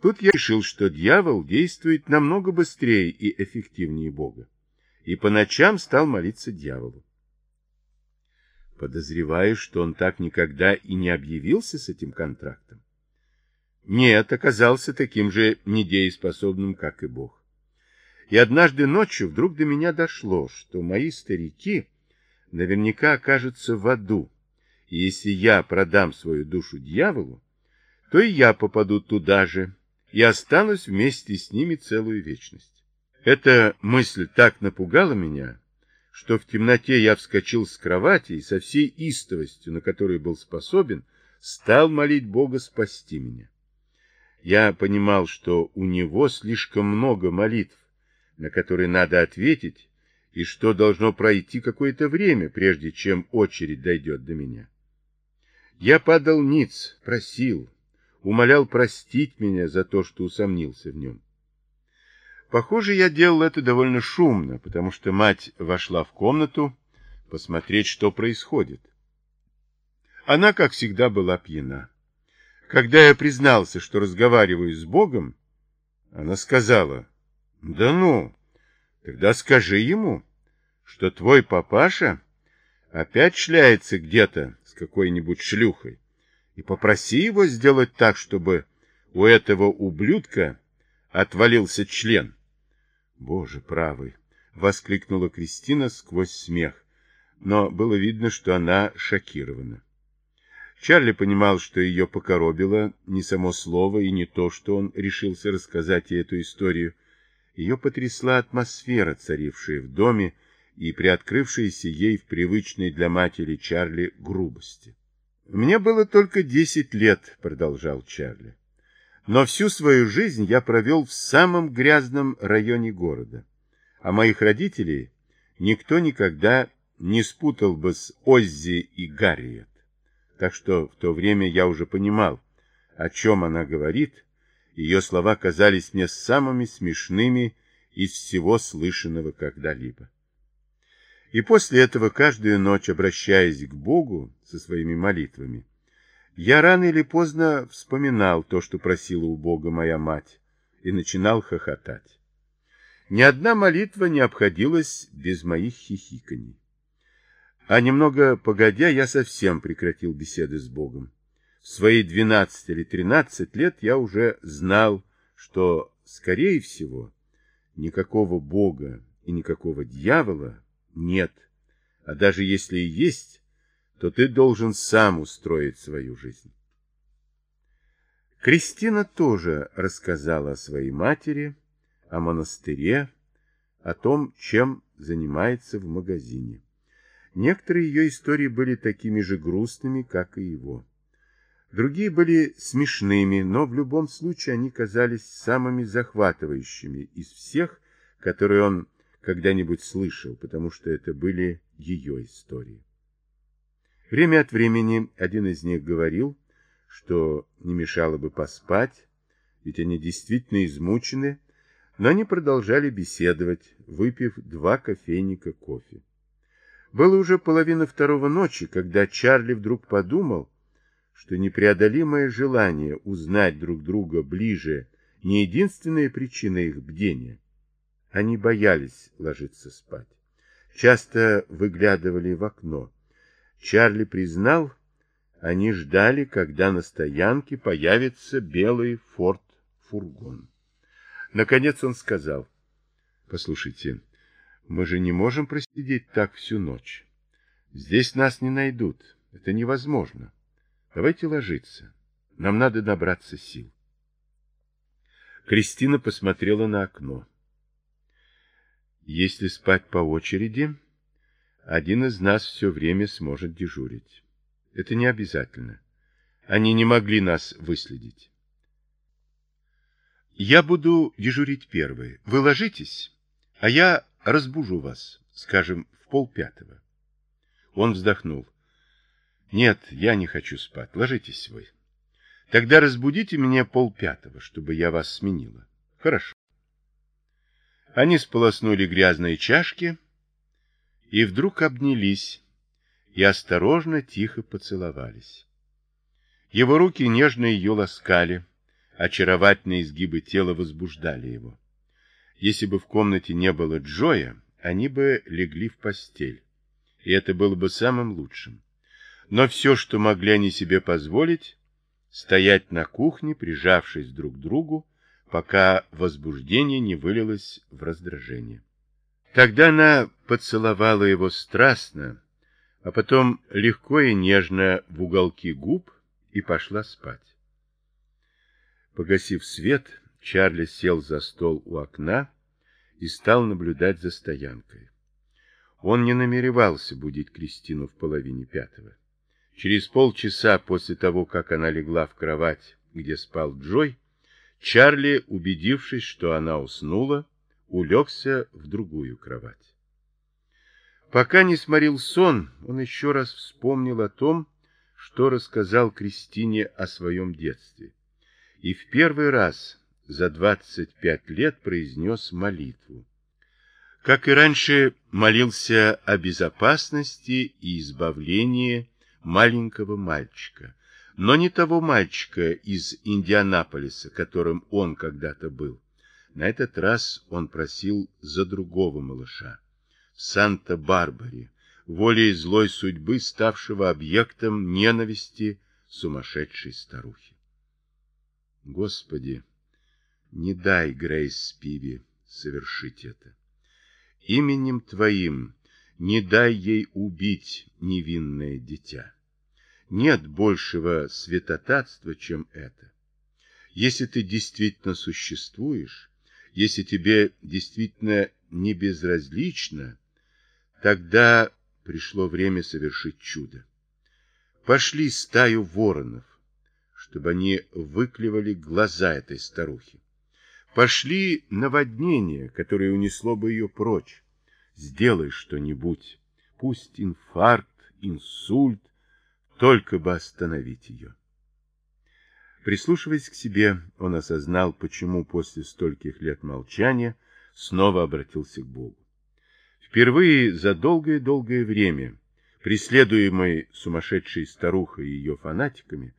Тут я решил, что дьявол действует намного быстрее и эффективнее Бога, и по ночам стал молиться дьяволу. Подозреваю, что он так никогда и не объявился с этим контрактом. Нет, оказался таким же недееспособным, как и Бог. И однажды ночью вдруг до меня дошло, что мои старики наверняка окажутся в аду, и если я продам свою душу дьяволу, то и я попаду туда же и останусь вместе с ними целую вечность. Эта мысль так напугала меня, что в темноте я вскочил с кровати и со всей истовостью, на которую был способен, стал молить Бога спасти меня. Я понимал, что у него слишком много молитв, на которые надо ответить, и что должно пройти какое-то время, прежде чем очередь дойдет до меня. Я падал ниц, просил, умолял простить меня за то, что усомнился в нем. Похоже, я делал это довольно шумно, потому что мать вошла в комнату посмотреть, что происходит. Она, как всегда, была пьяна. Когда я признался, что разговариваю с Богом, она сказала, «Да ну, тогда скажи ему, что твой папаша опять шляется где-то с какой-нибудь шлюхой, и попроси его сделать так, чтобы у этого ублюдка отвалился член». «Боже правый!» — воскликнула Кристина сквозь смех, но было видно, что она шокирована. Чарли понимал, что ее покоробило не само слово и не то, что он решился рассказать ей эту историю. Ее потрясла атмосфера, царившая в доме и приоткрывшаяся ей в привычной для матери Чарли грубости. «Мне было только десять лет», — продолжал Чарли. «Но всю свою жизнь я провел в самом грязном районе города, а моих родителей никто никогда не спутал бы с Оззи и Гарриет так что в то время я уже понимал, о чем она говорит, ее слова казались мне самыми смешными из всего слышанного когда-либо. И после этого каждую ночь, обращаясь к Богу со своими молитвами, я рано или поздно вспоминал то, что просила у Бога моя мать, и начинал хохотать. Ни одна молитва не обходилась без моих хихиканий. А немного погодя, я совсем прекратил беседы с Богом. В свои 12 или 13 лет я уже знал, что, скорее всего, никакого Бога и никакого дьявола нет. А даже если и есть, то ты должен сам устроить свою жизнь. Кристина тоже рассказала о своей матери, о монастыре, о том, чем занимается в магазине. Некоторые ее истории были такими же грустными, как и его. Другие были смешными, но в любом случае они казались самыми захватывающими из всех, которые он когда-нибудь слышал, потому что это были ее истории. Время от времени один из них говорил, что не мешало бы поспать, ведь они действительно измучены, но они продолжали беседовать, выпив два кофейника кофе. Было уже половина второго ночи, когда Чарли вдруг подумал, что непреодолимое желание узнать друг друга ближе не единственная причина их бдения. Они боялись ложиться спать. Часто выглядывали в окно. Чарли признал, они ждали, когда на стоянке появится белый форт-фургон. Наконец он сказал, «Послушайте, мы же не можем просидеть так всю ночь. Здесь нас не найдут. Это невозможно. Давайте ложиться. Нам надо набраться сил. Кристина посмотрела на окно. Если спать по очереди, один из нас все время сможет дежурить. Это не обязательно. Они не могли нас выследить. Я буду дежурить первой. Вы ложитесь, а я разбужу вас, скажем, в полпятого. Он вздохнул. Нет, я не хочу спать. Ложитесь вы. Тогда разбудите меня полпятого, чтобы я вас сменила. Хорошо. Они сполоснули грязные чашки и вдруг обнялись и осторожно, тихо поцеловались. Его руки нежно ее ласкали, Очаровательные изгибы тела возбуждали его. Если бы в комнате не было Джоя, они бы легли в постель, и это было бы самым лучшим. Но все, что могли они себе позволить, стоять на кухне, прижавшись друг к другу, пока возбуждение не вылилось в раздражение. Тогда она поцеловала его страстно, а потом легко и нежно в уголки губ и пошла спать. Погасив свет, Чарли сел за стол у окна и стал наблюдать за стоянкой. Он не намеревался будить Кристину в половине пятого. Через полчаса после того, как она легла в кровать, где спал Джой, Чарли, убедившись, что она уснула, улегся в другую кровать. Пока не сморил сон, он еще раз вспомнил о том, что рассказал Кристине о своем детстве. И в первый раз за 25 лет произнес молитву. Как и раньше, молился о безопасности и избавлении маленького мальчика, но не того мальчика из Индианаполиса, которым он когда-то был. На этот раз он просил за другого малыша, в Санта-Барбаре, волей злой судьбы, ставшего объектом ненависти сумасшедшей старухи. Господи, не дай Грейс Спиви совершить это. Именем Твоим не дай ей убить невинное дитя. Нет большего святотатства, чем это. Если ты действительно существуешь, если тебе действительно не безразлично, тогда пришло время совершить чудо. Пошли стаю воронов, чтобы они выклевали глаза этой старухи. Пошли наводнение, которое унесло бы ее прочь. Сделай что-нибудь, пусть инфаркт, инсульт, только бы остановить ее. Прислушиваясь к себе, он осознал, почему после стольких лет молчания снова обратился к Богу. Впервые за долгое-долгое время, преследуемый сумасшедшей старухой и ее фанатиками,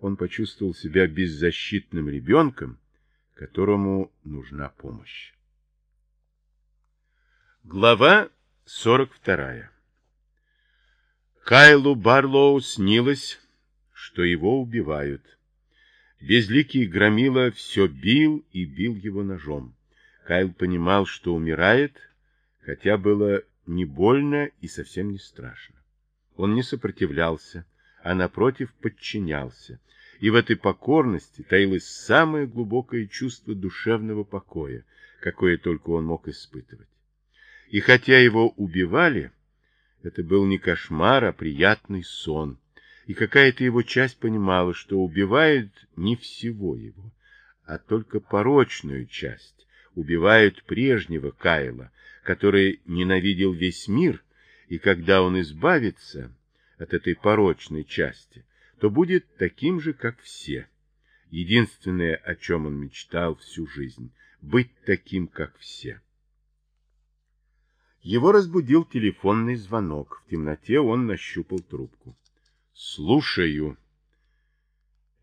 он почувствовал себя беззащитным ребенком, которому нужна помощь. Глава 42 Кайлу Барлоу снилось, что его убивают. Безликий громила все бил и бил его ножом. Кайл понимал, что умирает, хотя было не больно и совсем не страшно. Он не сопротивлялся, а напротив подчинялся, и в этой покорности таилось самое глубокое чувство душевного покоя, какое только он мог испытывать. И хотя его убивали, это был не кошмар, а приятный сон, и какая-то его часть понимала, что убивают не всего его, а только порочную часть, убивают прежнего Кайла, который ненавидел весь мир, и когда он избавится от этой порочной части, то будет таким же, как все. Единственное, о чем он мечтал всю жизнь – быть таким, как все. Его разбудил телефонный звонок. В темноте он нащупал трубку. «Слушаю».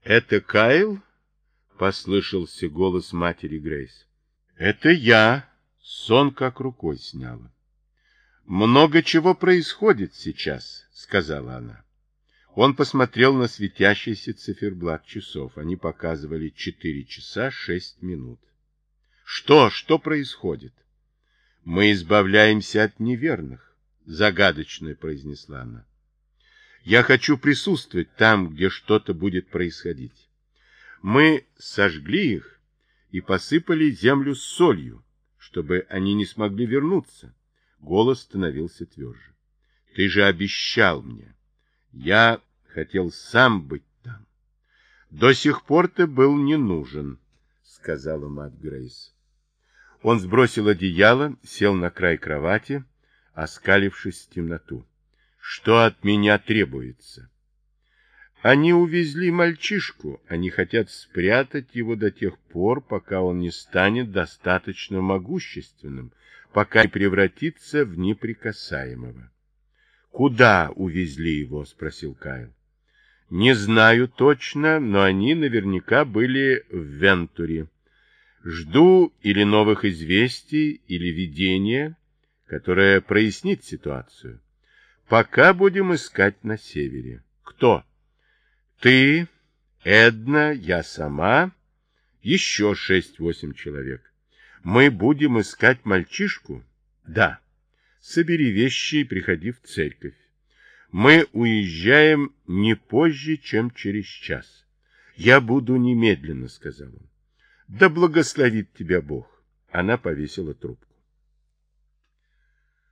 «Это Кайл?» — послышался голос матери Грейс. «Это я». Сон как рукой сняла. «Много чего происходит сейчас», — сказала она. Он посмотрел на светящийся циферблат часов. Они показывали 4 часа 6 минут. Что? Что происходит? Мы избавляемся от неверных, загадочно произнесла она. Я хочу присутствовать там, где что-то будет происходить. Мы сожгли их и посыпали землю солью, чтобы они не смогли вернуться. Голос становился тверже. Ты же обещал мне. Я хотел сам быть там. До сих пор ты был не нужен, сказала мать Грейс. Он сбросил одеяло, сел на край кровати, оскалившись в темноту. Что от меня требуется? Они увезли мальчишку, они хотят спрятать его до тех пор, пока он не станет достаточно могущественным, пока не превратится в неприкасаемого. «Куда увезли его?» — спросил Кайл. Не знаю точно, но они наверняка были в Вентуре. Жду или новых известий, или видения, которое прояснит ситуацию. Пока будем искать на севере. Кто? Ты, Эдна, я сама, еще шесть-восемь человек. Мы будем искать мальчишку? Да. Собери вещи и приходи в церковь. Мы уезжаем не позже, чем через час. Я буду немедленно, сказал он. Да благословит тебя Бог. Она повесила трубку.